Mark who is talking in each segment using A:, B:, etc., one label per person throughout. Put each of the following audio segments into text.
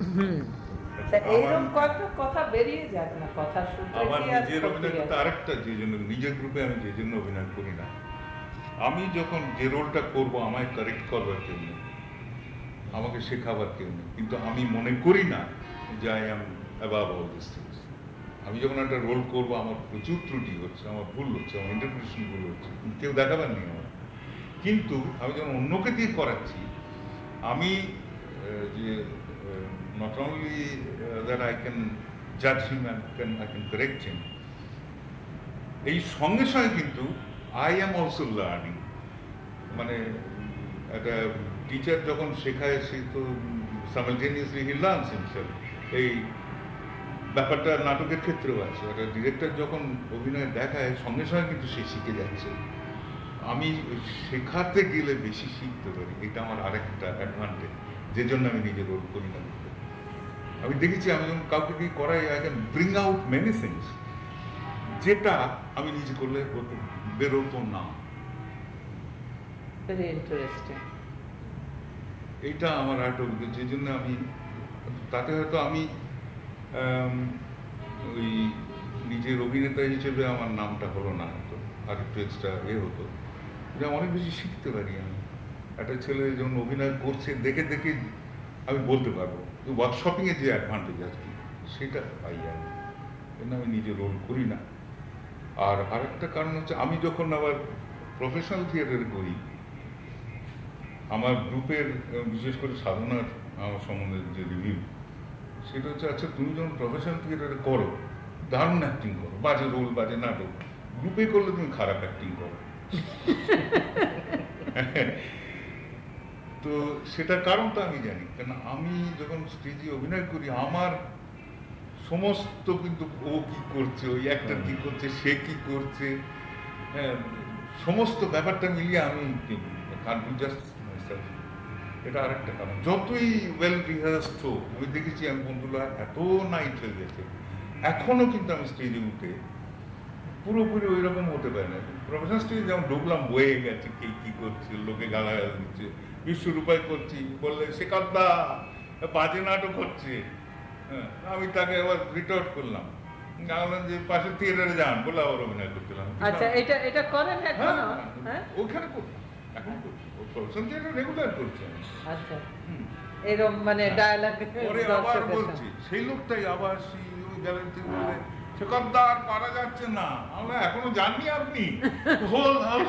A: নিজের গ্রুপে আমি যে জন্য অভিনয় করি না। আমি যখন যে রোলটা করব আমায় কারেক্ট করবার কেউ নেই। আমাকে শেখাবার কেউ নেই। কিন্তু আমি মনে করি না যে I am above all this things আমি যখন একটা রোল করব আমার প্রচুর ত্রুটি হচ্ছে আমার ভুল হচ্ছে আমার ইন্টারপ্রিটেশন ভুল হচ্ছে। কেউ দেখাবার নেই আমার কিন্তু আমি যখন অন্যকে দিয়ে করাচ্ছি আমি যে not only that I can জাজ him and can I can correct him এই সঙ্গে সঙ্গে কিন্তু আই এম অলসো লার্নিং মানে একটা টিচার যখন শেখায়, সে তো সামেলটেনিয়াসলি হি লার্নস হিমসেলফ এই ব্যাপারটা নাটকের ক্ষেত্রেও আছে। একটা ডিরেক্টর যখন অভিনয় দেখায়, সঙ্গে সঙ্গে কিন্তু সে শিখে যাচ্ছে। আমি শেখাতে গেলে বেশি শিখতে পারি। এটা আমার আরেকটা অ্যাডভান্টেজ যে জন্য আমি নিজে রোল করি না আমি দেখেছি আমি যখন কাউকে দিয়ে করাই I can bring out many things যেটা আমি নিজে করলে হতো বেরোতো না। এইটা আমার একটা যে জন্য আমি তাতে হয়তো আমি ওই নিজের অভিনেতা হিসেবে আমার নামটা হলো না হতো আর একটু এক্সট্রা এ হতো। যে অনেক বেশি শিখতে পারি আমি। একটা ছেলে যখন অভিনয় করছে দেখে দেখে আমি বলতে পারব। ওয়ার্কশপিংয়ের যে অ্যাডভান্টেজ আছে, সেটা পাই আমি কেন আমি নিজে রোল করি না। আর আরেকটা কারণ হচ্ছে, আমি যখন আবার প্রফেশনাল থিয়েটারে করি আমার গ্রুপের বিশেষ করে সাধনার আমার সম্বন্ধে যে রিভিউ সেটা হচ্ছে আচ্ছা তুমি যখন প্রফেশনাল থিয়েটারে করো, দারুণ অ্যাক্টিং করো, বাজে রোল বাজে নাটক গ্রুপে করলে তুমি খারাপ অ্যাক্টিং করো। তো সেটার কারণটা আমি জানি। কেন আমি যখন স্টেজে অভিনয় করি আমার সমস্ত কিন্তু ও কি করছে ওই একটা কি করছে সে কি করছে হ্যাঁ সমস্ত ব্যাপারটা মিলিয়ে আমি জাস্ট এটা আরেকটা কারণ। যতই ওয়েল রিহার্সড হোক আমি দেখেছি আমি বন্ধুরা এত নাইট হয়ে গেছে। এখনও কিন্তু আমি স্টেজে উঠে পুরোপুরি ওই রকম হতে পারে না। প্রফেশনাল স্টেজে যেমন ঢুকলাম বয়ে গেছে কে কি করছে লোকে গালা গালা দিচ্ছে। বিশ্বরূপায় করছি। বললে কাদ্দা বাজে নাটক হচ্ছে। হ্যাঁ আমি তাকে আবার রিটার্ট করলাম। যে থিয়েটারে যান। বলে আবার অভিনয় করছিলাম আচ্ছা এটা এটা করেন হ্যাঁ, হ্যাঁ ওখানে এখন করছি। থিয়েটার রেগুলার করছি। আচ্ছা। এরকম মানে ডায়ালগ পরে আবার বলছি সেই লোকটাই আবার সেই বলে পারা যাচ্ছে না। আমরা এখনও জাননি আপনি? হোল হাউস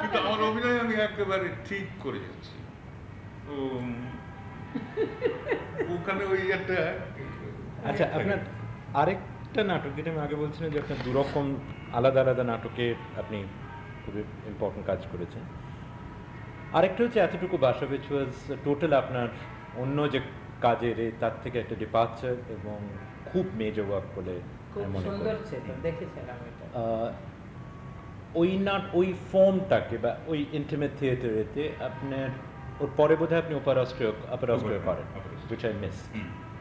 A: কিন্তু আমার অভিনয় আমি একেবারে ঠিক করে যাচ্ছি। ওখানে ওই একটা
B: আচ্ছা আপনার আরেকটা নাটক যেটা আমি আগে বলছিলাম যে আপনার দুরকম আলাদা আলাদা নাটকে আপনি খুবই ইম্পর্টেন্ট কাজ করেছেন। আরেকটা হচ্ছে এতটুকু বাসা উইচ ওয়াজ টোটাল আপনার অন্য যে কাজের তার থেকে একটা ডিপার্চার এবং খুব মেজর ওয়ার্ক বলে মনে ওই নাট ওই ফর্মটাকে বা ওই ইন্টিমেট থিয়েটারেতে আপনার ওর পরে বোধহয় আপনি ওপার অস্ট্রিয় আপার অস্ট্রিয় করেন উইচ আই মিস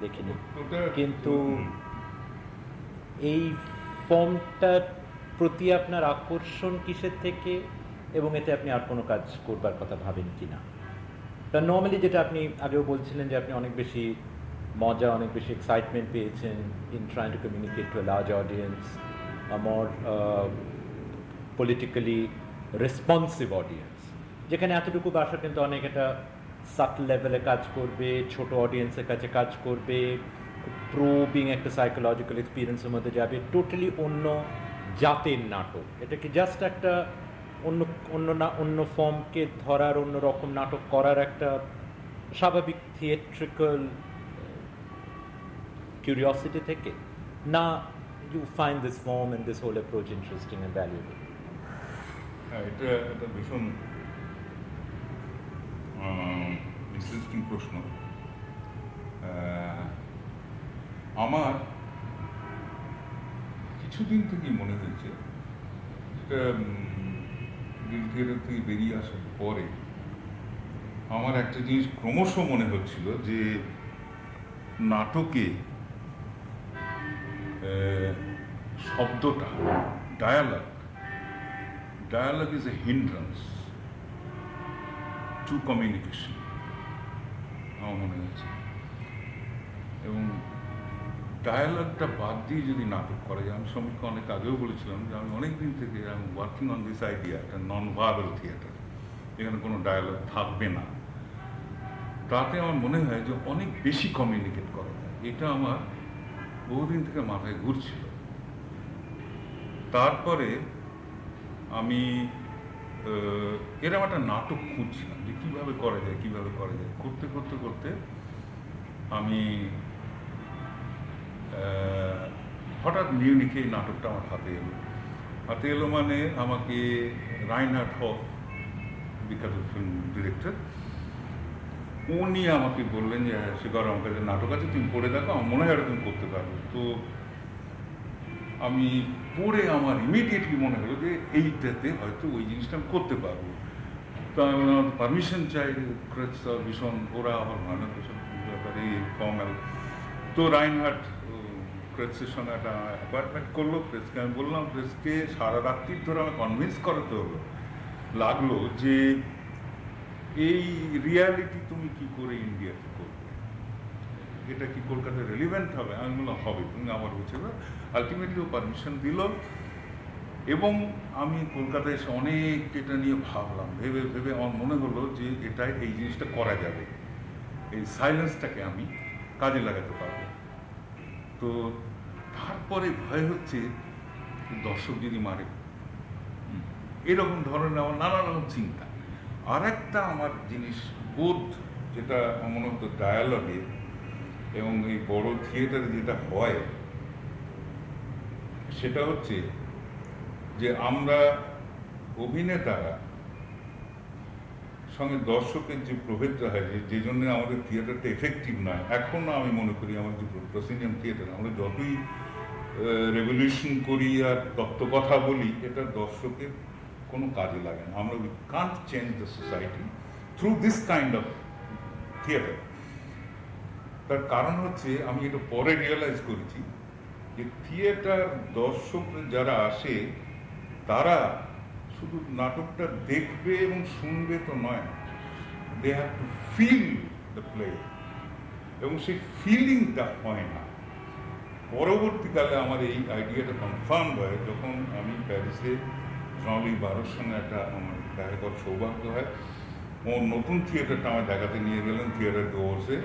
B: দেখিনি। কিন্তু এই ফর্মটার প্রতি আপনার আকর্ষণ কিসের থেকে? এবং এতে আপনি আর কোনো কাজ করবার কথা ভাবেন কি না তা নর্মালি যেটা আপনি আগেও বলছিলেন যে আপনি অনেক বেশি মজা অনেক বেশি এক্সাইটমেন্ট পেয়েছেন in trying to communicate to large audience more politically responsive audience যেখানে এতটুকু বাসা কিন্তু অনেক একটা সাট লেভেলে কাজ করবে, ছোট অডিয়েন্সের কাছে কাজ করবে প্রোবিং একটা সাইকোলজিক্যাল এক্সপিরিয়েন্সের মধ্যে যাবে টোটালি অন্য জাতের নাটক। এটা কি জাস্ট একটা অন্য অন্য না, অন্য ফর্মকে ধরার, অন্য রকম নাটক করার একটা স্বাভাবিক থিয়েট্রিক্যাল কিউরিয়াসিটি থেকে? না you find this form and this whole approach interesting and valuable
A: হ্যাঁ এটা একটা ভীষণ ইন্টারেস্টিং প্রশ্ন। আমার কিছুদিন থেকেই মনে হয়েছে সেটা থিয়েটার থেকে বেরিয়ে আসার পরে আমার একটা জিনিস ক্রমশ মনে হচ্ছিল যে নাটকে শব্দটা dialogue dialogue is a hindrance to communication আমার মনে হয়েছে। এবং ডায়ালগটা বাদ দিয়ে যদি নাটক করা যায়, আমি সমীক্ষা অনেক আগেও বলেছিলাম যে আমি অনেক দিন থেকে আমি ওয়ার্কিং অন দিস আইডিয়া একটা নন ভার্বাল থিয়েটার এখানে কোনো ডায়ালগ থাকবে না। তাতে আমার মনে হয় যে অনেক বেশি কমিউনিকেট করা যায়। এটা আমার বহুদিন থেকে মাথায় ঘুরছিল। তারপরে আমি এরকম একটা নাটক খুঁজছিলাম যে কীভাবে করা যায়, কীভাবে করা যায়। করতে করতে করতে আমি হঠাৎ মিউনিকে এই নাটকটা আমার হাতে এলো। হাতে এলো মানে আমাকে রাইনহার্ট হফ, বিখ্যাত ফিল্ম ডিরেক্টর উনি আমাকে বললেন যে হ্যাঁ শিকার আমার কাছে নাটক আছে, তুমি পড়ে দেখো, আমার মনে হয় তুমি করতে পারবে। তো আমি পড়ে আমার ইমিডিয়েটলি মনে হলো যে এইটাতে হয়তো ওই জিনিসটা আমি করতে পারব। তো আমি আমার পারমিশন চাই ক্রেটস ভীষণ ওরা আমার ভালো এসব ব্যাপারে কম তো রাইনহাট ক্রেটসের সঙ্গে একটা অ্যাপয়েন্টমেন্ট করল, প্রেসকে আমি বললাম, প্রেসকে সারা রাত্রির ধরে আমি কনভিন্স করাতে হলো লাগল যে এই রিয়ালিটি তুমি কি করে ইন্ডিয়াতে এটা কি কলকাতায় রেলিভেন্ট হবে? আমি বললাম, হবে। তুমি আমার বুঝে আলটিমেটলি ও পারমিশন দিল। এবং আমি কলকাতায় এসে অনেক এটা নিয়ে ভাবলাম। ভেবে ভেবে আমার মনে হলো যে এটা এই জিনিসটা করা যাবে। এই সাইলেন্সটাকে আমি কাজে লাগাতে পারব। তো তারপরে ভয় হচ্ছে দর্শক যদি মারে। এরকম ধরনের আমার নানা রকম চিন্তা। আর একটা আমার জিনিস বোধ, যেটা আমার মনে হতো ডায়ালগে এবং এই বড় থিয়েটারে যেটা হয়, সেটা হচ্ছে যে আমরা অভিনেতারা সঙ্গে দর্শকের যে প্রভেদটা হয়, যে যে জন্য আমাদের থিয়েটারটা এফেক্টিভ নয় এখনও আমি মনে করি আমার যে প্রসিনিয়াম থিয়েটার, আমরা যতই রেভলিউশন করি আর তত্ত্ব কথা বলি, এটা দর্শকের কোনো কাজে লাগে না। আমরা we can't change the society through this kind of theatre তার কারণ হচ্ছে আমি এটা পরে রিয়েলাইজ করেছি যে থিয়েটার দর্শক যারা আসে, তারা শুধু নাটকটা দেখবে এবং শুনবে তো নয় they have to feel the play এবং সেই ফিলিংটা হয় না। পরবর্তীকালে আমার এই আইডিয়াটা কনফার্ম হয়, যখন আমি প্যারিসে জলি বারোর সঙ্গে একটা আমার দেখা করার সৌভাগ্য হয়। ও নতুন থিয়েটারটা আমার দেখাতে নিয়ে গেলেন থিয়েটার ডোর্সে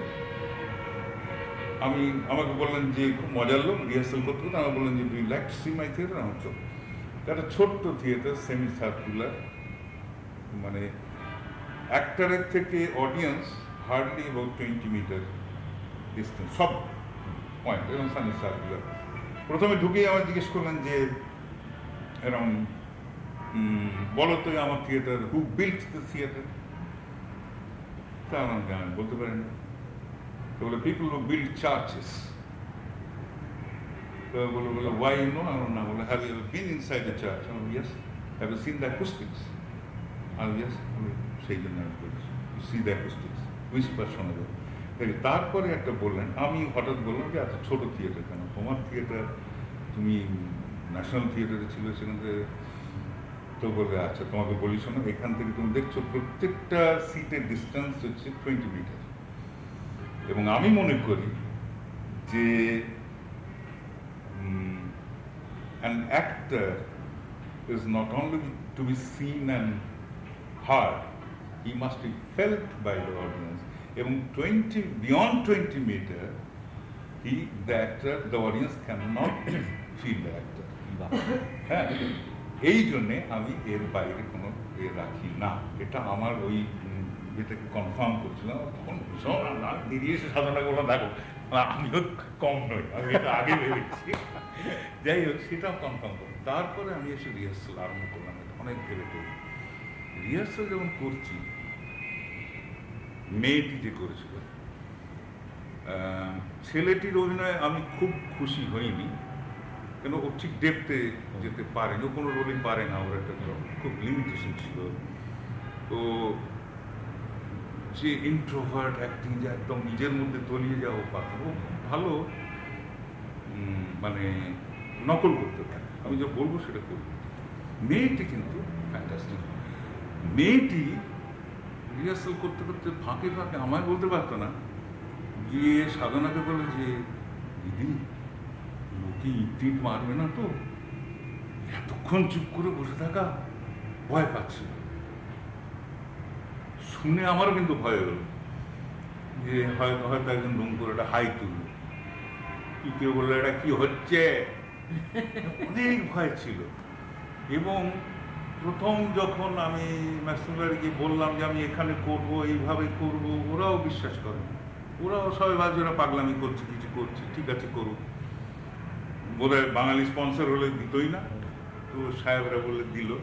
A: আমি, আমাকে বললেন যে খুব মজার লোক রিহার্সাল করতে করতে আমাকে বললেন যে ডু লাইক থিয়েটার আমার চোখ একটা ছোট্ট থিয়েটার সেমি সার্কুলার মানে অ্যাক্টারের থেকে audience hardly about twenty metre distance সব পয়েন্ট এবং সেমি সার্কুলার প্রথমে ঢুকেই আমার জিজ্ঞেস করলেন যে এরকম বলো তো আমার theatre who built the theatre তা আমাকে আমি বলতে পারি না বলে পিপল বিল্ড চার্চেস বলে বলে ওয়াই নো আমার না বলে have you been inside the church আমি yes have you seen the acoustics আমি ইয়েস সেই জন্য আমি বলেছি সি দ্য অ্যাকুস্টিক্স উইসপার শোনা যাবে তারপরে একটা বললেন, আমি হঠাৎ বললাম যে এত ছোট থিয়েটার কেন? তোমার থিয়েটার তুমি ন্যাশনাল থিয়েটারে ছিল সেখান থেকে তো বলে আচ্ছা তোমাকে বলি শোনো, এখান থেকে তুমি দেখছ প্রত্যেকটা সিটের ডিস্টেন্স হচ্ছে টোয়েন্টি মিটার এবং আমি মনে করি যে an actor is not only to be seen and heard, he must be felt by the audience. এবং twenty beyond twenty metre he the actor the audience can not feel the actor হ্যাঁ এই জন্যে আমি এর বাইরে কোনো এ রাখি না। এটা আমার ওই উম, যেটাকে কনফার্ম করছিলাম তখন ভীষণ না বেরিয়ে এসে সাধনা করলাম দেখো আমিও কম নই আমি এটা আগে ভেবেছি যাই হোক সেটাও কনফার্ম করলাম। তারপরে আমি এসে রিহার্সাল আরম্ভ করলাম অনেক ভেবে করি রিহার্সাল যখন করছি মেয়েটি যে করেছিল ছেলেটির অভিনয়ে আমি খুব খুশি হইনি কেন ও ঠিক ডেপতে যেতে পারে না ও কোনো রোলই পারে না ওর একটা খুব লিমিটেশন ছিল। তো যে ইন্ট্রোভার্ট অ্যাক্টিং যে একদম নিজের মধ্যে তলিয়ে যাওয়া পারে ও ভালো মানে নকল করতে পারে আমি যা বলব সেটা করব। মেয়েটি কিন্তু ফ্যান্টাস্টিক মেয়েটি রিহার্সাল করতে করতে ফাঁকে ফাঁকে আমায় বলতে পারতো না, গিয়ে সাধনাকে বলে যে, দিদি, লোকে ইট মারবে না তো? এতক্ষণ চুপ করে বসে থাকা, ভয় পাচ্ছে শুনে আমারও কিন্তু ভয় হলো। যে হয়তো হয়তো একজন দুম করে হাই তুলবে। কি কেউ বলল, এটা কি হচ্ছে? অনেক ভয় ছিল। এবং প্রথম যখন আমি ম্যাক্সিমারিকে বললাম যে, আমি এখানে করব, এইভাবে করব, ওরাও বিশ্বাস করে ওরাও সবাই ভাবছে, ওরা পাগলামি করছে, কিছু করছে, ঠিক আছে, করুক। বোধ হয় বাঙালি স্পন্সর হলে দিতই না। তো সাহেবরা বলে দিল।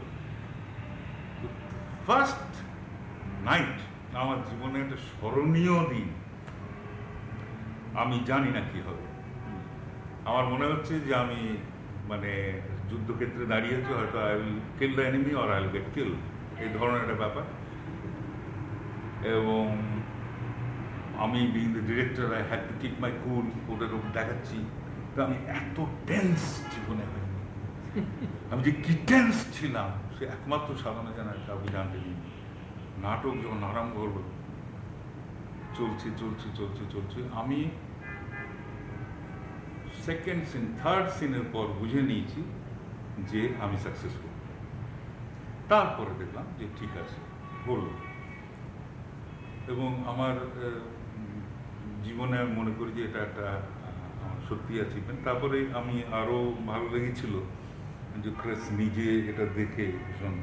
A: ফার্স্ট নাইট আমার জীবনে একটা স্মরণীয় দিন। আমি জানি না কি হবে। আমার মনে হচ্ছে যে আমি মানে যুদ্ধক্ষেত্রে দাঁড়িয়ে আছি হয়তো I will kill the enemy or I will get kill এই ধরনের একটা ব্যাপার। এবং আমি being the director I had to keep my cool ওদের দেখাচ্ছি। তো আমি এত টেন্স জীবনে হয়নি। আমি যে কি টেন্স ছিলাম, সে একমাত্র সাধনা জানা কাউকে জানতে দিই নাটক যখন আরম্ভ হলো চলছে চলছে চলছে চলছে, আমি সেকেন্ড সিন থার্ড সিনের পর বুঝে নিয়েছি যে আমি সাকসেসফুল তারপরে দেখলাম যে ঠিক আছে, হলো। এবং আমার জীবনে আমি মনে করি যে এটা একটা সত্যি অ্যাচিভমেন্ট তারপরে আমি আরও ভালো লেগেছিল যে ক্রেস নিজে এটা দেখে ভীষণ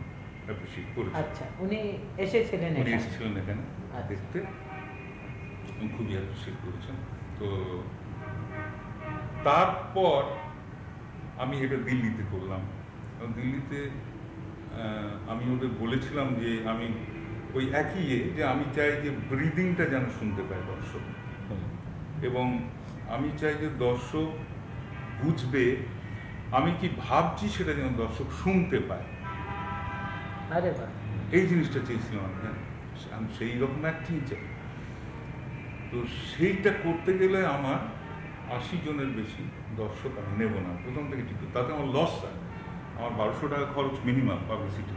A: অ্যাপ্রিসিয়েট করেছে।
C: আচ্ছা উনি এসেছিলেন
A: উনি
C: এখানে?
A: এসেছিলেন এখানে
C: আচ্ছা।
A: দেখতে। খুবই অ্যাপ্রিসিয়েট করেছেন। তো তারপর আমি এটা দিল্লিতে করলাম। দিল্লিতে আহ, আমি ওদের বলেছিলাম যে আমি ওই একই ইয়ে যে আমি চাই যে ব্রিদিংটা যেন শুনতে পায় দর্শক। এবং আমি চাই যে দর্শক বুঝবে আমি কি ভাবছি সেটা যেন দর্শক শুনতে পায়। এই জিনিসটা চেয়েছিলাম আমি হ্যাঁ। আমি সেই রকম অ্যাক্টিং চাই তো সেইটা করতে গেলে আমার আশি জনের বেশি দর্শক আমি নেব না। প্রথম থেকে ঠিক। তাতে আমার লস হয়। আমার বারোশো টাকা খরচ মিনিমাম পাবলিসিটি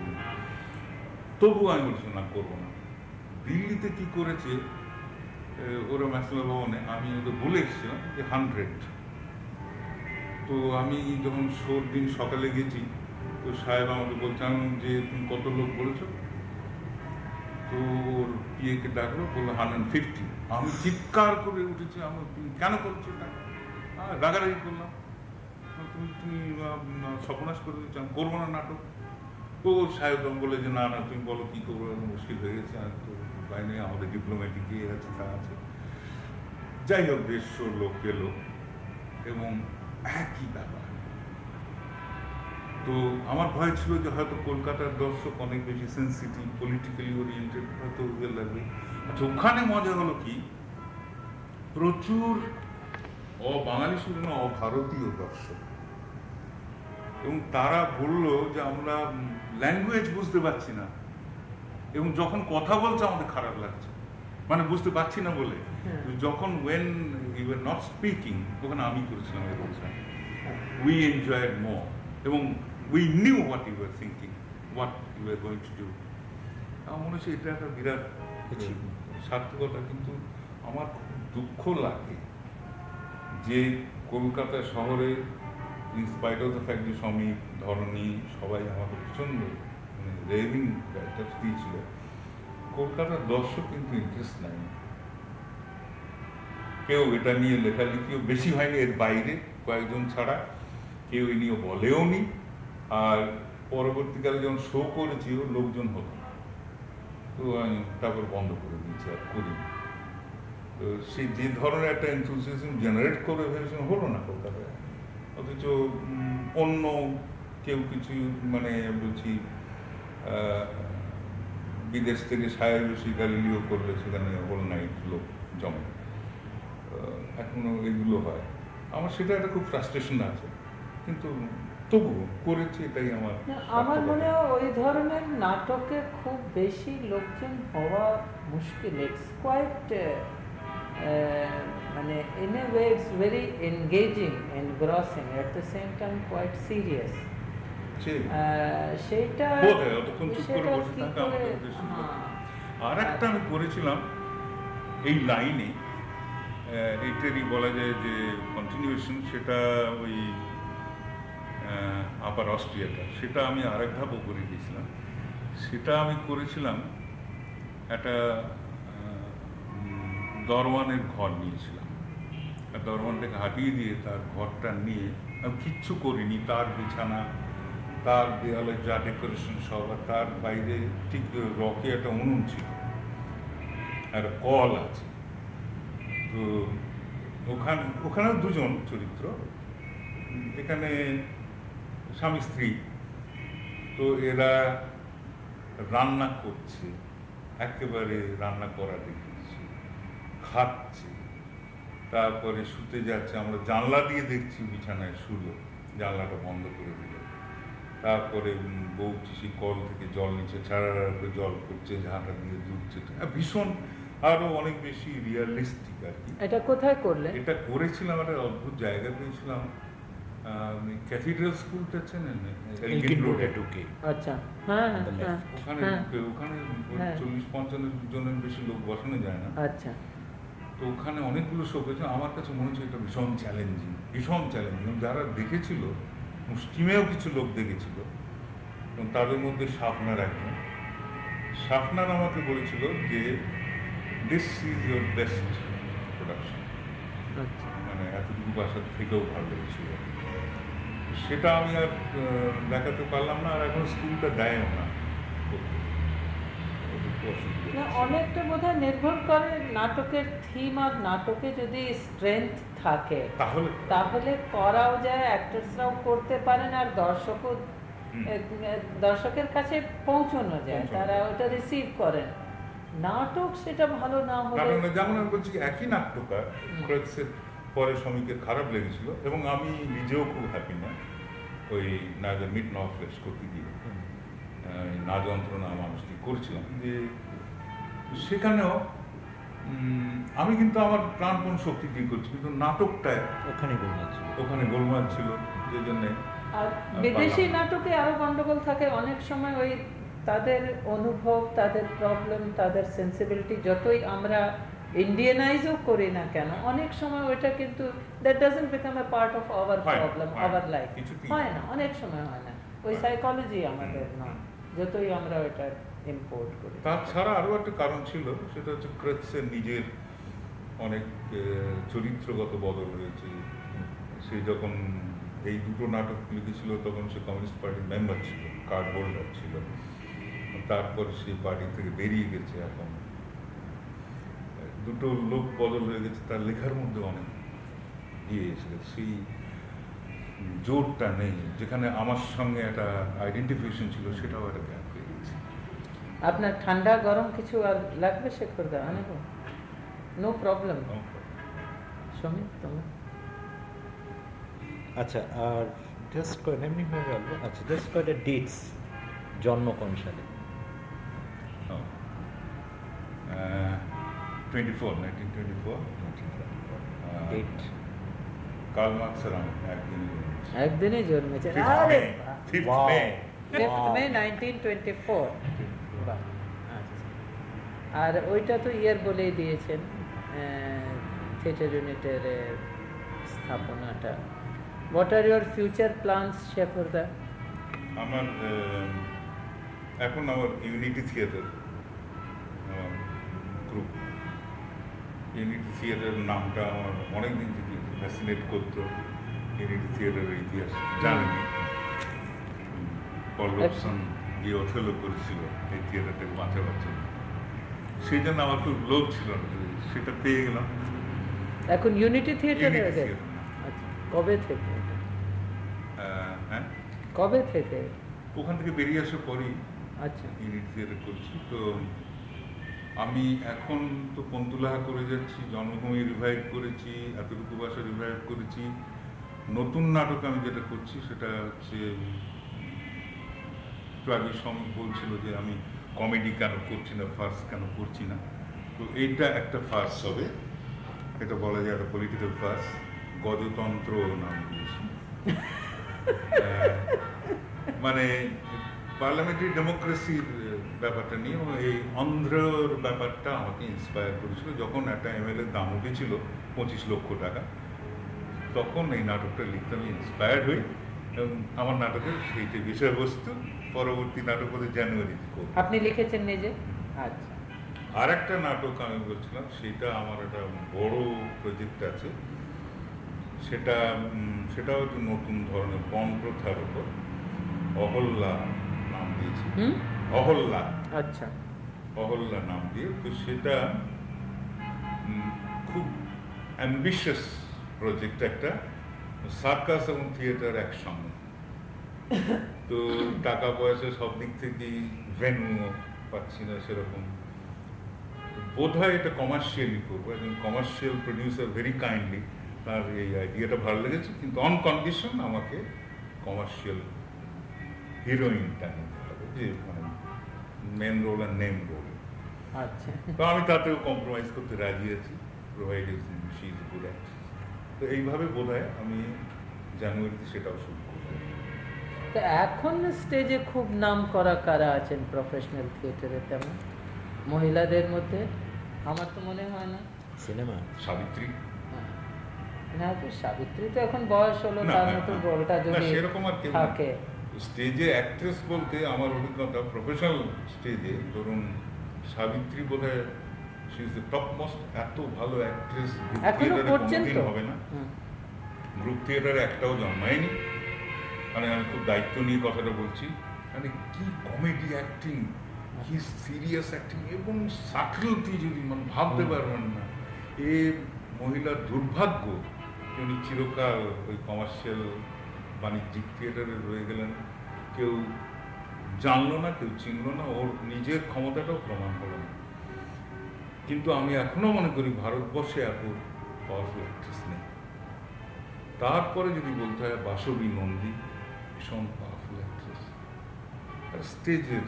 A: তবুও আমি বলছি, না, করব না। দিল্লিতে কি করেছে ওরা ম্যাক্সিমা ভবনে, আমি ওদের বলে এসেছিলাম যে হান্ড্রেড তো আমি যখন শোর দিন সকালে গেছি তো সাহেব আমাকে বলছেন, যে তুমি কত লোক বলেছ? তো ওর পিএকে ডাকলো, বলল, হান্ড্রেড ফিফটি। আমি চিৎকার করে উঠেছি আমার কেন করছ হ্যাঁ রাগারাগি করলাম। তুমি তুমি সর্বনাশ করে দিচ্ছ আমি করব না নাটক। তো সাহেব বলে যে, না না, তুমি বলো কি করব মুশকিল হয়ে গেছে, আর তো বাইরে আমাদের ডিপ্লোম্যাটিক ইয়ে আছে, তা আছে। যাই হোক, দেড়শো লোক এলো এবং একই ব্যাপার। তো আমার ভয় ছিল যে হয়তো কলকাতার দর্শক অনেক বেশি সেন্সিটিভ পলিটিক্যালি ওরিয়েন্টেড হয়তো ওদের লাগবে। আচ্ছা ওখানে মজা হলো কি? প্রচুর অবাঙালি শুধু না অভারতীয় দর্শক। এবং তারা বলল যে আমরা ল্যাঙ্গুয়েজ বুঝতে পারছি না। এবং যখন কথা বলছে আমাদের খারাপ লাগছে। মানে বুঝতে পারছি না বলে।
C: হ্যাঁ।
A: যখন when you are not speaking তখন আমি করেছিলাম এই উই এনজয়েড মোর এবং we knew what you are thinking what you are going to do আমার মনে হচ্ছে এটা একটা বিরাট. সার্থকতা কিন্তু আমার খুব দুঃখ লাগে যে কলকাতা শহরে ইনস্পাইট অফ দ্য ফ্যাক্ট যে শ্রমিক ধরনী সবাই আমাকে প্রচণ্ড মানে রেভিং টাচ দিয়েছিল কলকাতার দর্শক কিন্তু ইন্টারেস্ট নাই। কেউ এটা নিয়ে লেখালেখিও বেশি হয়নি, এর বাইরে কয়েকজন ছাড়া। কেউ এ নিয়ে বলেও নি আর পরবর্তীকালে যখন শো করেছি ওর লোকজন হতো তো আমি তারপর বন্ধ করে দিয়েছি আর করি তো সেই যে ধরনের একটা এনথুসিয়াজম জেনারেট করে ভেবেছেন হলো না কলকাতায়। অথচ অন্য কেউ কিছু মানে বলছি বিদেশ থেকে সায়াবেশি গালিলিও করলে সেখানে হোল নাইট লোক জমে। এখনও এগুলো হয়। আমার সেটা একটা খুব ফ্রাস্ট্রেশন আছে। কিন্তু তবু করেছি এটাই আমার
C: আমার মনে হয় ওই ধরনের নাটকে খুব বেশি লোকজন হওয়া মুশকিল। ইটস কোয়াইট মানে in a way it's very engaging engrossing at the same time quite serious
A: সেই।
C: সেইটা।
A: হ্যাঁ। আর একটা আমি করেছিলাম এই লাইনে এইটারই বলা যায় যে কন্টিনিউয়েশন সেটা ওই আপার অস্ট্রিয়াটা সেটা আমি আরেক ধাপও করে দিয়েছিলাম। সেটা আমি করেছিলাম একটা দরওয়ানের ঘর নিয়েছিলাম। দরওয়ানটাকে হাঁটিয়ে দিয়ে তার ঘরটা নিয়ে আমি কিচ্ছু করিনি। তার বিছানা, তার দেওয়ালে যা ডেকোরেশন সব, আর তার বাইরে ঠিক রকে একটা উনুন ছিল। আর কল আছে। তো ওখানে, ওখানেও দুজন চরিত্র। এখানে স্বামী স্ত্রী। তো এরা রান্না করছে একেবারে রান্না করা দেখেছি খাচ্ছে তারপরে শুতে যাচ্ছে। আমরা জানলা দিয়ে দেখছি বিছানায় শুলো জানলাটা বন্ধ করে দিল। তারপরে বউ সেই কল থেকে জল নিচে ছাড়া করে জল করছে ঝাঁটা দিয়ে দুধছে আহ, ভীষণ আরও অনেক বেশি রিয়ালিস্টিক আর কি।
C: এটা কোথায় করলে?
A: এটা করেছিলাম একটা অদ্ভুত জায়গা পেয়েছিলাম। ক্যাথিড্রাল স্কুলটা চেনেন?
B: এলগিন রোডে ঢুকে।
C: আচ্ছা। হ্যাঁ হ্যাঁ,
A: ওখানে
C: হ্যাঁ।
A: ওখানে
C: হ্যাঁ।
A: চল্লিশ পঞ্চান্ন জনের বেশি লোক বসানো যায় না।
C: আচ্ছা।
A: তো ওখানে অনেকগুলো শো হয়েছে আমার কাছে মনে হচ্ছে এটা ভীষণ চ্যালেঞ্জিং ভীষণ চ্যালেঞ্জিং যারা দেখেছিল মুসলিমেও কিছু লোক দেখেছিল এবং তাদের মধ্যে শাফনার একজন। শাফনার আমাকে বলেছিল যে this is your best production
C: আচ্ছা।
A: মানে এতটুকু বাসার থেকেও ভালো লেগেছিল সেটা আমি আর দেখাতে পারলাম না আর এখন স্কুলটা দেয়ও না।
C: অনেকটা বোধহয় নির্ভর করে নাটকের থিম আর নাটকে যদি স্ট্রেংথ থাকে
A: তাহলে।
C: তাহলে করাও যায় অ্যাক্টরসরাও করতে পারেন আর দর্শকও দর্শকের কাছে পৌঁছানো যায় তারা ওটা রিসিভ করেন। নাটক সেটা ভালো না হলে
A: যেমন আমি বলছি একই নাট্যকার। পরে শ্রমিকের খারাপ লেগেছিল এবং আমি নিজেও খুব হ্যাপি না। ওই নাজার মিট নওয়া ফ্লেশ করতে গিয়ে না যন্ত্রণা মানুষকে করছিলাম। যে সেখানেও আমি কিন্তু আমার প্রাণপণ শক্তি দিয়ে করছি কিন্তু নাটকটায়
B: ওখানে গোলমাল ছিল।
A: ওখানে গোলমাল ছিল যে জন্যে
C: বিদেশি নাটকে আরও গন্ডগোল থাকে অনেক সময় ওই তাদের অনুভব তাদের প্রবলেম তাদের সেন্সিবিলিটি যতই আমরা ইন্ডিয়ানাইজও করি না কেন? অনেক সময় ওইটা কিন্তু that doesn't become a part of our problem our life হয় না অনেক সময় হয় না। ওই সাইকোলজি আমাদের নয় যতই আমরা ওইটা ইম্পোর্ট করি।
A: তাছাড়া আরও একটা কারণ ছিল সেটা হচ্ছে ক্রেক্সের নিজের অনেক চরিত্রগত বদল হয়েছে। সে যখন এই দুটো নাটক লিখেছিল তখন সে কমিউনিস্ট পার্টির মেম্বার ছিল কার্ড হোল্ডার ছিল। তারপর সে পার্টি থেকে বেরিয়ে গেছে এখন। দুটো লোক বদল হয়ে গেছে তার লেখার মধ্যে অনেক ইয়ে এসে গেছে। সেই জোরটা নেই যেখানে আমার সঙ্গে একটা আইডেন্টিফিকেশন ছিল সেটাও একটা গ্যাপ হয়ে গেছে।
C: আপনার ঠান্ডা গরম কিছু আর লাগবে শেখর দা? অনেক নো প্রবলেম সমীর তোমার
B: আচ্ছা আর জাস্ট কয়েন এমনি হয়ে গেল। আচ্ছা জাস্ট কয়েকটা ডেটস জন্ম কোন সালে?
A: Twenty four nineteen twenty four
B: date
A: Karl মার্কসের একদিনই
C: জন্মেছে. মে আর ওইটা তো ইয়ার বলেই দিয়েছেন থিয়েটার ইউনিটের স্থাপনাটা। What are your future plans শেফরদা
A: আমার এখন আমার ইউনিটি থিয়েটার ইউনিটি থিয়েটারের নামটা আমার অনেকদিন থেকে ফ্যাসিনেট করতো। ইউনিটি থিয়েটারের ইতিহাস জানেনি? পল্লবসন গিয়ে অথেলো করেছিল এই থিয়েটারটাকে বাঁচাবার জন্য। সেই জন্য আমার খুব লোভ ছিল না সেটা পেয়ে গেলাম।
C: এখন ইউনিটি থিয়েটারে। আচ্ছা কবে থেকে?
A: হ্যাঁ?
C: কবে থেকে?
A: ওখান থেকে বেরিয়ে আসার পরই
C: আচ্ছা।
A: ইউনিট থিয়েটার করছি তো আমি এখন তো পন্তুলাহা করে যাচ্ছি জন্মভূমি রিভাইভ করেছি এতটুকু ভাষা রিভাইভ করেছি। নতুন নাটক আমি যেটা করছি সেটা হচ্ছে সময় বলছিল যে আমি কমেডি কেন করছি না ফার্স্ট কেন করছি না। তো এইটা একটা ফার্স্ট হবে। এটা বলা যায় একটা পলিটিক্যাল ফার্স্ট গজতন্ত্র নাম দিয়েছি। মানে পার্লামেন্টারি ডেমোক্রেসির ব্যাপারটা নিয়ে এবং এই অন্ধ্রর ব্যাপারটা আমাকে ইন্সপায়ার করেছিল। যখন একটা এমএলএর দাম উঠেছিল পঁচিশ লক্ষ টাকা তখন এই নাটকটা লিখতে আমি ইন্সপায়ার হই এবং আমার নাটকের সেইটি বিষয়বস্তু। পরবর্তী নাটক হতে জানুয়ারিতে করব।
C: আপনি লিখেছেন নিজে? আচ্ছা।
A: আর একটা নাটক আমি বলছিলাম সেটা আমার একটা বড় প্রজেক্ট আছে। সেটা সেটাও একটু নতুন ধরনের পণ প্রথার উপর অহল্যা নাম দিয়েছি।
C: হুম
A: অহল্যা
C: আচ্ছা।
A: অহল্যা নাম দিয়ে তো সেটা খুব অ্যাম্বিশাস প্রজেক্ট একটা সার্কাস এবং থিয়েটার একসঙ্গে। তো টাকা পয়সা সব দিক থেকেই ভেনু পাচ্ছি না সেরকম। বোধ হয় এটা কমার্শিয়ালি করব। একজন কমার্শিয়াল প্রডিউসার ভেরি কাইন্ডলি তার এই আইডিয়াটা ভালো লেগেছে কিন্তু অন কন্ডিশন আমাকে কমার্শিয়াল হিরোইনটা নিতে হবে যে মানে রোল আর নেম রোল
C: আচ্ছা।
A: তো আমি তাতেও কম্প্রোমাইজ করতে রাজি আছি প্রোভাইড শি ইজ গুড তো এইভাবে বোধ হয় আমি জানুয়ারিতে সেটাও শুরু করব।
C: তো এখন স্টেজে খুব নাম করা কারা আছেন প্রফেশনাল থিয়েটারে তেমন? মহিলাদের মধ্যে? আমার তো মনে হয় না।
B: সিনেমা?
A: সাবিত্রী।
C: হ্যাঁ। না সাবিত্রী তো এখন বয়স হলো তার মতো
A: না,
C: যদি। থাকে।
A: স্টেজে অ্যাক্ট্রেস বলতে আমার অভিজ্ঞতা প্রফেশনাল স্টেজে ধরুন সাবিত্রী বোধ হয় she is the top most এত ভালো অ্যাক্ট্রেস হবে না। গ্রুপ থিয়েটারে একটাও জন্মায়নি। মানে আমি খুব দায়িত্ব নিয়ে কথাটা বলছি। মানে কি কমেডি অ্যাক্টিং কি সিরিয়াস অ্যাক্টিং এবং সাটলটি যদি মানে ভাবতে পারবেন না এ মহিলার দুর্ভাগ্য উনি চিরকাল ওই কমার্শিয়াল বাণিজ্যিক থিয়েটারে রয়ে গেলেন। কেউ জানলো না, কেউ চিনলো না, ওর নিজের ক্ষমতাটাও প্রমাণ হলো না। কিন্তু আমি এখনও মনে করি ভারতবর্ষে এত পাওয়ারফুল অ্যাক্ট্রেস নেই। তারপরে যদি বলতে হয় বাসবী নন্দী, ভীষণ পাওয়ারফুল অ্যাক্ট্রেস আর স্টেজের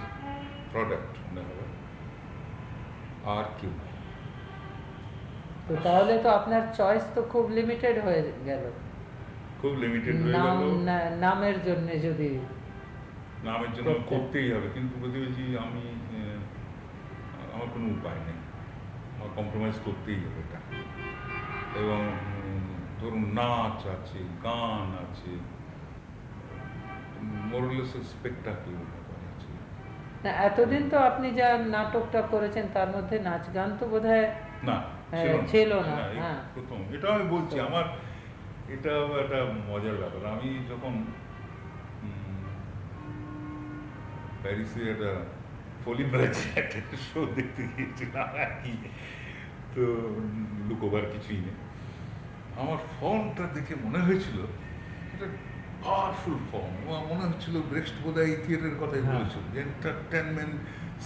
A: প্রোডাক্ট মনে হবে। আর কেউ
C: তো তাহলে তো আপনার চয়েস তো খুব লিমিটেড হয়ে গেল।
A: খুব লিমিটেড হয়ে গেল।
C: নামের জন্য যদি
A: নামের জন্য করতেই হবে কিন্তু প্রতিবেশী আমি আমার কোনো উপায় নেই। আমার কম্প্রোমাইজ করতেই হবে এটা। এবং ধরুন নাচ আছে গান আছে
C: এতদিন তো আপনি যা নাটকটা করেছেন তার মধ্যে নাচ গান তো বোধ হয়
A: না
C: হ্যাঁ, ছিল না, হ্যাঁ।
A: প্রথম। এটা আমি বলছি আমার এটা একটা মজার ব্যাপার। আমি যখন প্যারিসে একটা শো দেখতে গিয়েছিলাম আর কি তো লুকোবার কিছুই নেই। আমার ফর্মটা দেখে মনে হয়েছিল এটা পাওয়ারফুল ফর্ম মনে হচ্ছিল এই থিয়েটারের কথাই। বলেছিল। এন্টারটেনমেন্ট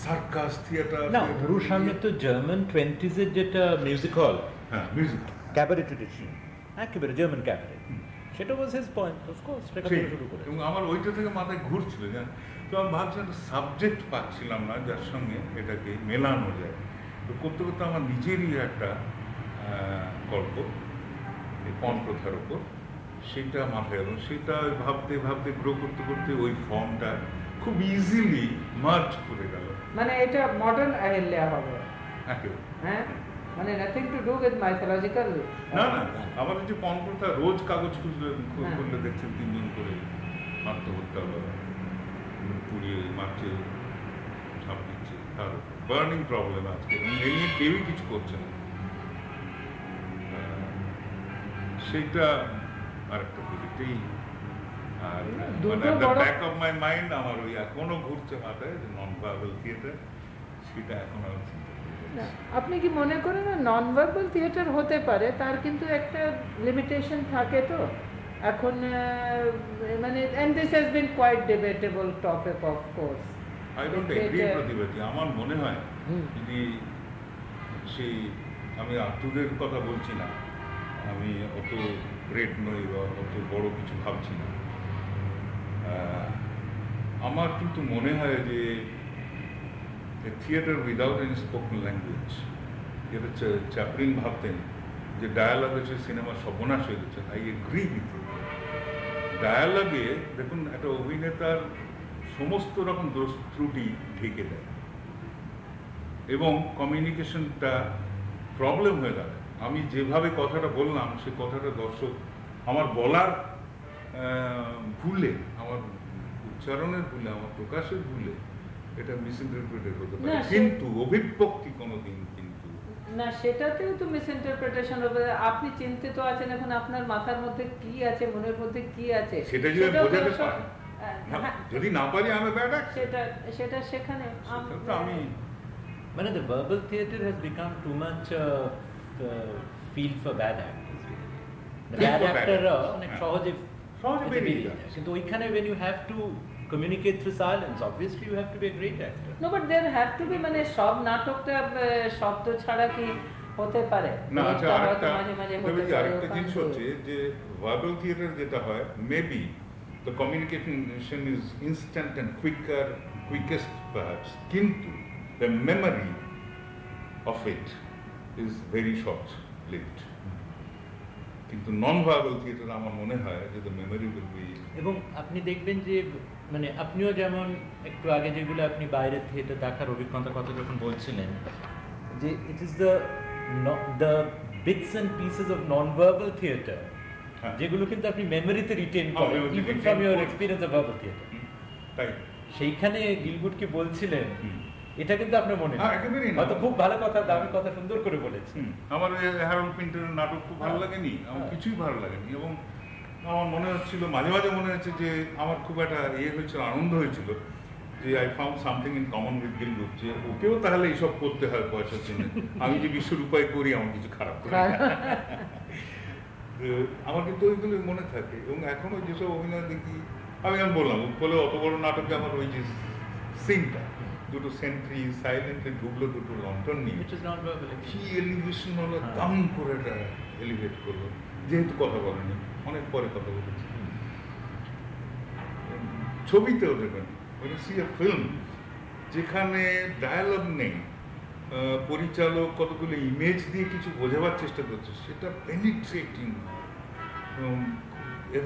A: সার্কাস থিয়েটার
B: না ওর সামনে তো জার্মান টোয়েন্টিজের যেটা মিউজিক হল
A: হ্যাঁ মিউজিক
B: ক্যাবারে ট্রেডিশন একেবারে জার্মান ক্যাবারে সেটা ওয়াজ হিজ পয়েন্ট অফকোর্স সেটা থেকে শুরু করে।
A: এবং আমার ওইটা থেকে মাথায় ঘুরছিল জান তো আমি ভাবছি একটা সাবজেক্ট পাচ্ছিলাম না যার সঙ্গে এটাকে মেলানো যায়। তো করতে করতে আমার নিজেরই একটা গল্প এই পণ প্রথার ওপর সেটা মাথায় এলো। সেটা ভাবতে ভাবতে গ্রো করতে করতে ওই ফর্মটা খুব ইজিলি মার্চ করে গেল।
C: মানে এটা মডার্ন আহেলিয়া হবে।
A: একেবারে।
C: হ্যাঁ? মানে nothing to do with mythological
A: না না আমাদের যে পণ প্রথা রোজ কাগজ খুঁজলে খু-
C: হ্যাঁ।
A: খুললে দেখছেন তিনজন করে আত্মহত্যা বা পুড়িয়ে মারছে ঝাঁপ দিচ্ছে আর বার্নিং প্রবলেম আজকে। এই নিয়ে কেউই কিছু করছে না। আহ, সেইটা আরেকটা প্রজেক্টেই আর ব্যাক অফ মাই মাইন্ড আমার ওই এখনও ঘুরছে মাথায় নন ভার্বাল থিয়েটার সেটা এখন করি
C: না, আপনি কি মনে করেন না নন ভার্বাল থিয়েটার হতে পারে? তার কিন্তু একটা লিমিটেশন থাকে তো। এখন মানে and this has been quite debatable topic of course
A: I don't agree প্রতিবাদী আমার মনে হয়
C: হুম।
A: যদি সেই আমি আত্মদের কথা বলছি না। আমি অত গ্রেট নই বা অত বড় কিছু ভাবছি না। আমার কিন্তু মনে হয় যে theatre without any spoken language চ্যা- Chaplin ভাবতেন যে ডায়ালগ আছে সিনেমা সর্বনাশ হয়ে গেছে আই এগ্রি উইথ ডায়ালগে দেখুন, একটা অভিনেতার সমস্ত রকম ত্রুটি ঢেকে দেয়। এবং কমিউনিকেশনটা প্রবলেম হয়ে দাঁড়ায়। আমি যেভাবে কথাটা বললাম, সে কথাটা দর্শক আমার বলার ভুলে, আমার উচ্চারণের ভুলে, আমার প্রকাশের ভুলে এটা মিসইন্টারপ্রেটেড হতে পারে কিন্তু অভিব্যক্তি কোনোদিন কিন্তু
C: না সেটাতেও তো মিসইন্টারপ্রিটেশন হবে আপনি চিন্তিত আছেন এখন আপনার মাথার মধ্যে কি আছে মনের মধ্যে কি আছে
A: সেটা যদি বোঝাতে
C: দর্শক-
A: পারি
C: হ্যাঁ, হ্যাঁ,
A: যদি না পারি আমি ব্যাড
C: সেটা সেটা সেখানে আম-
B: মানে uh, uh, field for bad actors. The
A: Field
B: bad
A: for bad
B: actorরা
A: actors,
B: অনেক। সহজে
A: সহজে বেরিয়ে যায়।
B: যায়। কিন্তু ওইখানে when you have to communicate through silence, obviously you have to be a great actor.
C: No, but there have to be মানে সব নাটকটা আহ, শব্দ ছাড়া কি হতে পারে?
A: না আচ্ছা
C: এটা হয়তো
A: আরেকটা
C: মাঝে মাঝে
A: তবে
C: হতে
A: কি
C: পারে,
A: আরেকটা
C: ওখানে
A: জিনিস
C: তো-
A: হচ্ছে যে ভার্বাল থিয়েটার যেটা হয় maybe the communication is instant and quicker quickest perhaps কিন্তু the memory of it is very short lived কিন্তু নন ভার্বাল থিয়েটার আমার মনে হয় যে দ্য মেমোরি উইল বি
B: এবং আপনি দেখবেন যে মানে আপনিও যেমন একটু আগে যেগুলো আপনি বাইরে থিয়েটার দেখার অভিজ্ঞতার কথা যখন বলছিলেন যে it is the the bits and pieces of non verbal theatre. যেগুলো কিন্তু আপনি মেমোরিতে রিটেন
A: হ্যাঁ,
B: করেন ইভেন ফ্রম ইউর
A: করি।
B: এক্সপিরিয়েন্স অফ ভার্বাল থিয়েটার
A: তাই
B: সেইখানে গিলগুডকে বলছিলেন। এটা কিন্তু আপনার মনে
A: হ্যাঁ।
B: হয়তো খুব ভালো কথা দামি কথা সুন্দর করে বলেছি
A: আমার ওই হ্যারল্ড পিন্টারের নাটক খুব ভালো
B: হ্যাঁ।
A: লাগেনি আমার
B: হ্যাঁ।
A: কিছুই ভালো লাগেনি এবং আমার মনে হচ্ছিল মাঝে মাঝে মনে হচ্ছে যে আমার খুব একটা ইয়ে হয়েছিল আনন্দ হয়েছিল যে I found something in common with Gielgud যে ওকেও তাহলে এইসব করতে হয় পয়সার জন্য আমি যে বিশ্বরূপায় করি আমার কিছু খারাপ করে আমার কিন্তু ওইগুলো মনে থাকে এবং এখনও যেসব অভিনয় দেখি আমি আমি বললাম উৎপলে অত বড় নাটকে আমার ওই যে সিনটা দুটো সেন্ট্রি সাইলেন্টে ঢুকলো দুটো লন্ঠন নিয়ে। কি এলিভেশন হলো
B: হ্যাঁ।
A: দাম করে এটা এলিভেট করল। যেহেতু কথা বলেনি অনেক পরে কথা বলেছি। ছবিতেও দেখবেন সি ফিল্ম যেখানে ডায়ালগ নেই। পরিচালক কতগুলো ইমেজ দিয়ে কিছু বোঝাবার চেষ্টা করছে সেটা পেনিট্রেটিং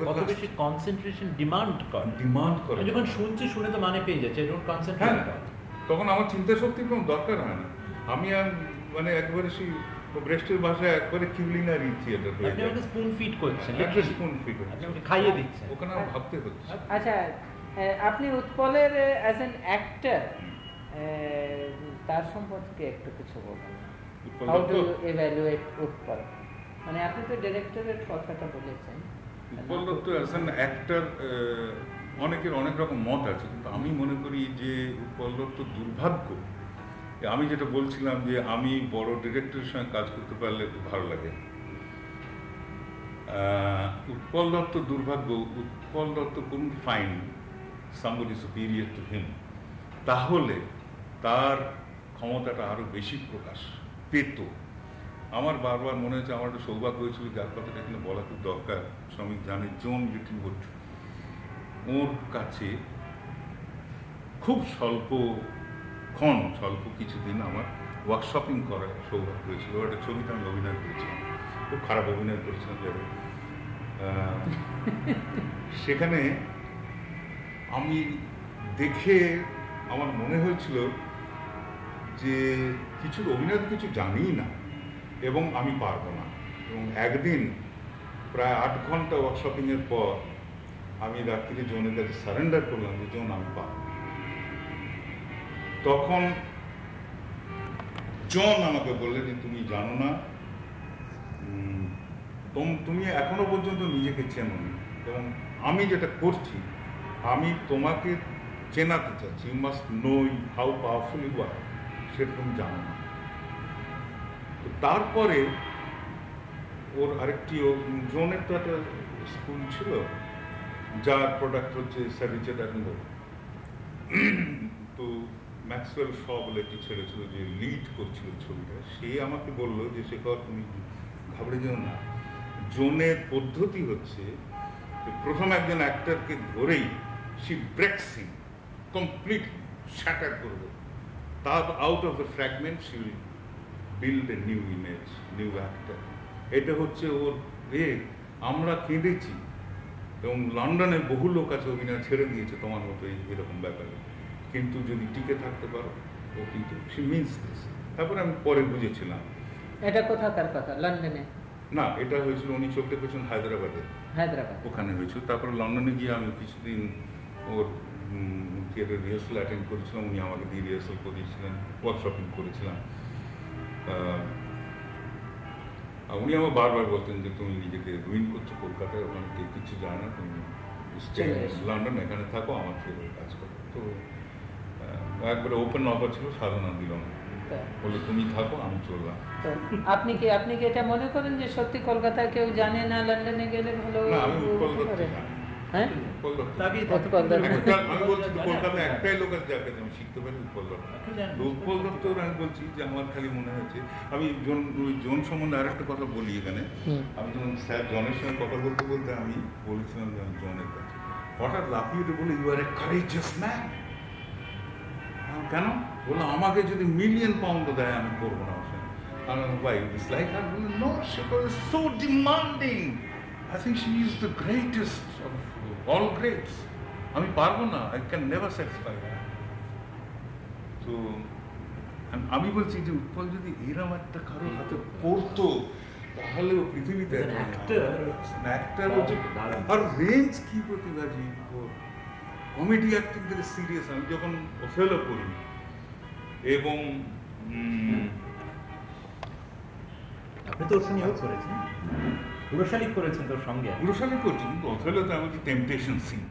B: কত বেশি কনসেন্ট্রেশন ডিমান্ড করে।
A: ডিমান্ড করে।
B: যখন শুনছি শুনে তো মানে পেয়ে যাচ্ছে ডোন্ট কনসেন্ট্রেট
A: তখন আমার চিন্তা শক্তির কোনো দরকার হয় না। আমি আর মানে একবারে সেই ব্রেস্টের ভাষায় একবারে কিউলিনারি থিয়েটার হয়ে
B: আপনি
A: যায়
B: আমাকে স্পুন করছেন
A: একটা স্পুন ফিট
B: আপনি আমাকে খাইয়ে দিচ্ছেন।
A: ওখানে আমার ভাবতে হচ্ছে।
C: আচ্ছা আপনি উৎপলের অ্যাজ অ্যান অ্যাক্টর তার সম্পর্কে একটু কিছু বলুন।
A: Utpal
C: how to evaluate Utpal? মানে আপনি তো ডিরেক্টরের কথাটা বলেছেন।
A: Utpal Dutt as an actor অনেকের অনেক রকম মত আছে, কিন্তু আমি মনে করি যে উৎপল দত্ত দুর্ভাগ্য আমি যেটা বলছিলাম যে আমি বড় ডিরেক্টরের সঙ্গে কাজ করতে পারলে খুব ভালো লাগে। উৎপল দত্ত দুর্ভাগ্য উৎপল দত্ত কোন fine somebody superior to him তাহলে তার ক্ষমতাটা আরও বেশি প্রকাশ পেত। আমার বারবার মনে হচ্ছে আমার একটা সৌভাগ্য হয়েছিল যার কথাটা এখানে বলা খুব দরকার। শ্রমিক জানে জন লিটলউড ওর কাছে খুব স্বল্প ক্ষণ, স্বল্প কিছুদিন আমার ওয়ার্কশপিং করার সৌভাগ্য হয়েছিল। একটা ছবিতে আমি অভিনয় করেছিলাম। খুব খারাপ অভিনয় করেছিলাম যাবে সেখানে আমি দেখে আমার মনে হয়েছিল যে কিছু অভিনয় কিছু জানিই না এবং আমি পারব না। এবং একদিন প্রায় আট ঘণ্টা ওয়ার্কশপিংয়ের পর আমি রাত্রিরে জনের কাছে সারেন্ডার করলাম যে জন আমি পারব না। তখন জন আমাকে বললে যে, তুমি জানো না তোম- এখনও পর্যন্ত নিজেকে চেনো। এবং আমি যেটা করছি, আমি তোমাকে চেনাতে চাচ্ছি you must know how powerful you are সেটা তুমি জানো না তো তারপরে ওর আরেকটি জোনের তো একটা স্কুল ছিল যার প্রোডাক্ট হচ্ছে স্যারিচেট অ্যান্ড তো ম্যাক্সওয়েল শ বলে একটি ছেলে ছিল যে লিড করছিল ছবিটা, সে আমাকে বলল যে, শেখর, তুমি ঘাবড়ে যেও না। জোনের পদ্ধতি হচ্ছে প্রথম একজন অ্যাক্টরকে ধরেই সি ব্রেক্স কমপ্লিট শ্যাটার করবে তার out of the fragment she will build a new image new actor এটা হচ্ছে ওর এ, আমরা কেঁদেছি। এবং লন্ডনে বহু লোক আছে অভিনয় ছেড়ে দিয়েছে তোমার মতো এই- এরকম ব্যাপারে। কিন্তু যদি টিকে থাকতে পারো ও কিন্তু সি মিনস দিস তারপরে আমি পরে বুঝেছিলাম।
C: এটা কোথাকার কথা? লন্ডনে?
A: না এটা হয়েছিল উনি চোখ দেখেছেন হায়দ্রাবাদে।
C: হায়দ্রাবাদ।
A: ওখানে হয়েছিল। তারপরে লন্ডনে গিয়ে আমি কিছুদিন ওর থিয়েটার রিহার্সাল অ্যাটেন্ড করেছিলাম উনি আমাকে দিয়ে রিহার্সাল করিয়েছিলেন ওয়ার্কশপিং করেছিলাম উনি আমার বারবার বলতেন যে তুমি নিজেকে রুইন করছ কলকাতায় ওখানে কেউ কিছু যায় না তুমি লন্ডন এখানে থাকো আমার থেকে কাজ করো। তো একবারে ওপেন অফার ছিল সাধনা দিলাম বলে তুমি থাকো আমি চললাম।
C: আপনি কি আপনি কি এটা মনে করেন যে সত্যি কলকাতায় কেউ জানে না লন্ডনে গেলে ভালো
A: আমি? না।
C: হ্যাঁ?
A: আমি বলছি কলকাতায় একটাই লোক আছে যাকে আমি শিখতে পারি উৎপল দত্ত উৎপল দত্ত আমি বলছি যে আমার খালি মনে হয়েছে আমি জন জন সম্বন্ধে আর একটা কথা বলি এখানে। আমি যখন স্যার জনের সঙ্গে কথা বলতে বলতে আমি বলেছিলাম যে আমি জনের কাছে। হঠাৎ লাফিয়ে উঠে বলে you are a courageous man কেন? বলল আমাকে যদি মিলিয়ন পাউন্ড দেয় আমি করব না ওর সঙ্গে। ভাই আর বলল no so demanding I think she is the greatest of all greats আমি পারব না আই ক্যান নেভার স্যাটিসফাই তো আমি বলছি যে উৎপল যদি এরম একটা কারোর হাতে পড়তো তাহলে ও পৃথিবীতে অ্যাক্টার হচ্ছে। আর রেঞ্জ কি প্রতিভাজি কমেডি অ্যাক্টিং থেকে সিরিয়াস আমি যখন ওফেলো করি এবং
B: আপনি তো ওর সঙ্গেও করেছেন। পুরো শালিক করেছেন তোর সঙ্গে?
A: পুরুষালি করছি কিন্তু তো আমাকে টেম্পটেশন সিন